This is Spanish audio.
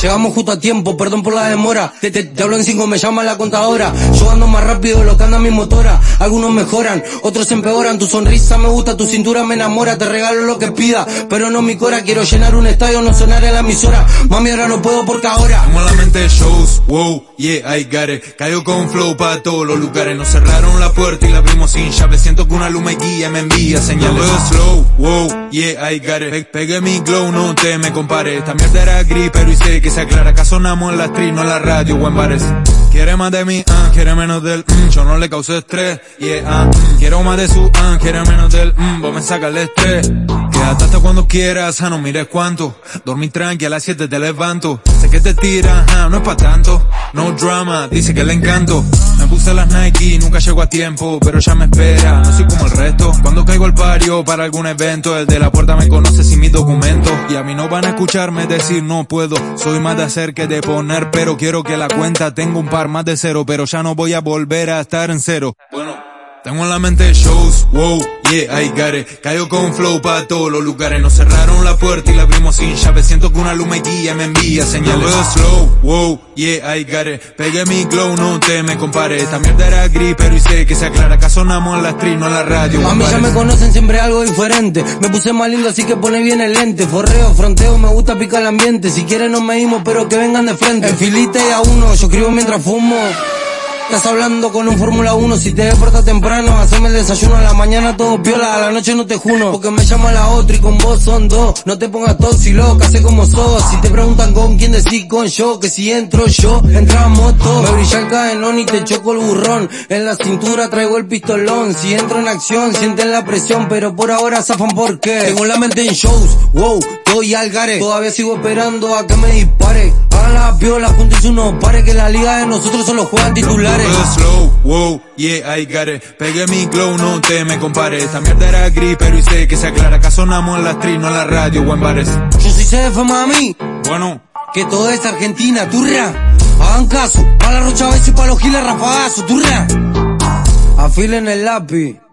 Llegamos justo a tiempo, perdón por la demora. Te, te, te hablo en cinco, me llama la contadora. Yo ando más rápido de lo que anda mi motora. Algunos mejoran, otros empeoran. Tu sonrisa me gusta, tu cintura me enamora. Te regalo lo que pida, pero no mi cora. Quiero llenar un estadio, no sonar en la emisora. Mami, ahora no puedo porque ahora. Tengo la mente shows, wow, yeah, I got it. Cayó con flow para todos los lugares. Nos cerraron la puerta y la abrimos sin llave. Siento que una luz me guía, me envía señales. Yo slow, wow, yeah, I got it. Pe pegué mi glow, no te me compares. Esta mierda era gris, pero sé que se aclara. Acá sonamos en la street, no en la radio o en bares. Quiere más de mí, ah, quiere menos del, mm, yo no le causo estrés, yeah, ah, mm, quiero más de su, ah, quiere menos del, mm, vos me sacas el estrés. Quédate hasta cuando quieras, ah, no mires cuánto, dormí tranqui, a las 7 te levanto, sé que te tira, ah, no es pa' tanto, no drama, dice que le encanto, me puse las Nike, nunca llego a tiempo, pero ya me espera, no soy como el resto, para algún evento, el de la puerta me conoce sin mis documentos, y a mí no van a escucharme decir no puedo, soy más de hacer que de poner, pero quiero que la cuenta tenga un par más de cero, pero ya no voy a volver a estar en cero. Tengo en la mente shows, wow, yeah, I got it. Cayó con flow pa' todos los lugares. Nos cerraron la puerta y la abrimos sin llave. Siento que una luz me guía, me envía señales. Yo slow, wow, yeah, I got it. Pegué mi glow, no te me compares. Esta mierda era gris, pero y sé que se aclara. Acá sonamos en la street, no en la radio. A mí ya me conocen siempre algo diferente. Me puse más lindo, así que pone bien el lente. Forreo, fronteo, me gusta picar el ambiente. Si quieren no me dimos, pero que vengan de frente. En filita y a uno, yo escribo mientras fumo. Estás hablando con un Fórmula 1, si te despertas temprano, haceme el desayuno a la mañana todo piola, a la noche no te juno, porque me llama la otra y con vos son dos, no te pongas tóxico, loca, sé como sos, si te preguntan con quién decís con yo, que si entro yo, entramos todos, me brilla el cadenón y te choco el burrón, en la cintura traigo el pistolón, si entro en acción sienten la presión, pero por ahora zafan porque tengo la mente en shows, wow, estoy al gare, todavía sigo esperando a que me dispare, hagan la piola, juntos unos pares que la liga de nosotros solo juegan titulares. Yo slow, wow, yeah, I got it. Pegué mi glow, no te me compares. Esta mierda era gris, pero y sé que se aclara. Acá sonamos en la street, no en la radio o en bares. Yo soy CF, mami, Bueno, que todo es Argentina, turra. Hagan caso, pa' la rocha a veces pa' los giles rafagazo, turra. Afilen el lápiz.